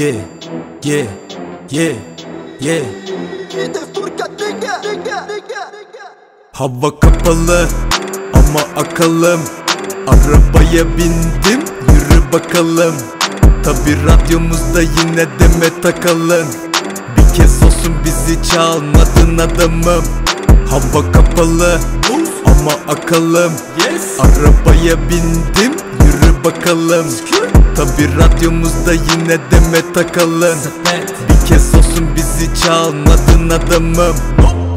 Yeah, yeah, yeah, yeah. Hava kapalı ama akalım. Arabaya bindim yürü bakalım. Tabi radyomuzda yine deme takalım. Bir kez olsun bizi çalmadın adamım. Hava kapalı ama akalım. Arabaya bindim yürü bakalım Tabi radyomuzda yine deme takalım. Bir kez olsun bizi çalmadın adamım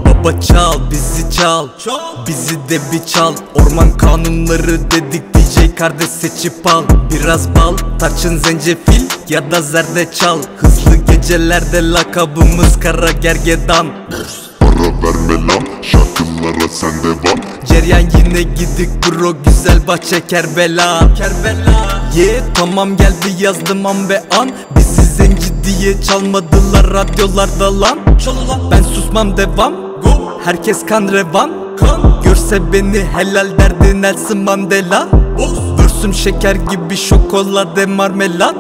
Baba çal bizi çal. Bizi de bir çal. Orman kanunları dedik DJ kardeş seçip al. Biraz bal tarçın zencefil ya da zerdeçal. Hızlı gecelerde lakabımız kara gergedan. Para verme lan şarkılara sen devam. Ceryan yine gidik bro güzel bahçe Kerbela. Kerbela Yeah tamam geldi yazdım an ve an. Bizi zenci diye çalmadılar radyolarda lan. Ben susmam devam. Herkes kan revan. Görse beni helal derdi Nelson Mandela. Vürsüm şeker gibi şokolade marmelat.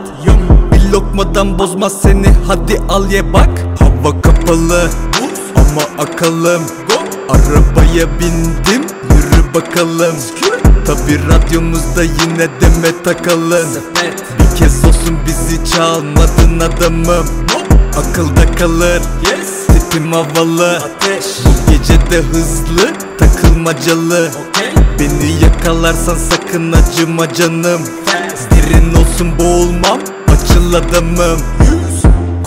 Bir lokmadan bozmaz seni hadi al ye bak. Hava kapalı. Ama akalım. Arabaya bindim yürü bakalım Tabi radyomuzda yine deme takalım. Bir kez olsun bizi çalmadın adamım. Akılda kalır Tipim havalı. Bu gece de hızlı takılmacalı. Beni yakalarsan sakın acıma canım. Derin olsun boğulmam açıl adamım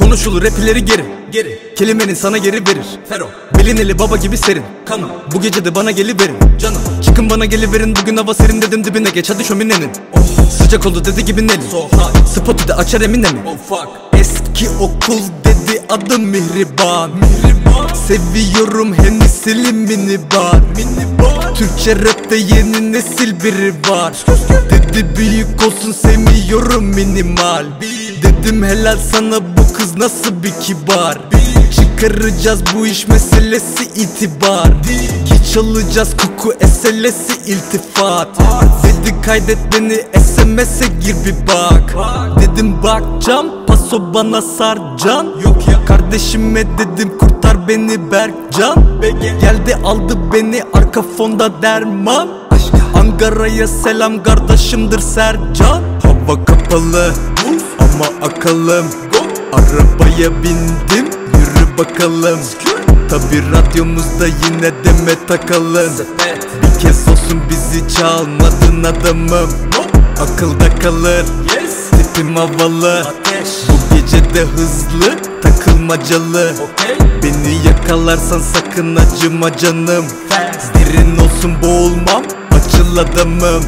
Konuşulur rapileri geri Geri. Kelimenin sana geri verir. Fero. Belin eli baba gibi serin. Kanım. Bu gece de bana geliverin. Canım. Çıkın bana geliverin. Bugün hava serin dedim dibine geç. Hadi şöminenin. Oh. Sıcak oldu dedi gibi Nelly. So Spotu da açar emine mi oh, fuck. Eski okul dedi adım Mihriban. Mihriban. Seviyorum Hennessy'li minibar. Minibar. Türkçe rapte yeni nesil biri var. Dedi büyük olsun sevmiyorum minimal. Dedim helal sana bu kız nasıl bir kibar? Çıkaracağız bu iş meselesi itibar. Ki çalacağız koku eselesi iltifat. Dedi kaydet beni SMS'e gir bir bak. Dedim bakcam paso bana sarcan Yok ya. Kardeşime dedim kurtar beni Berkcan. Geldi aldı beni arka fonda derman. Ankara'ya selam kardeşimdir Sercan. Hava kapalı ama akalım Arabaya bindim yürü bakalım. Tabi radyomuzda yine deme takalım Bir kez olsun bizi çalmadın adamım. Akılda kalır Tipim havalı. Bu gece de hızlı takılmacalı. Beni yakalarsan sakın acıma canım. Derin olsun boğulmam açıl adamım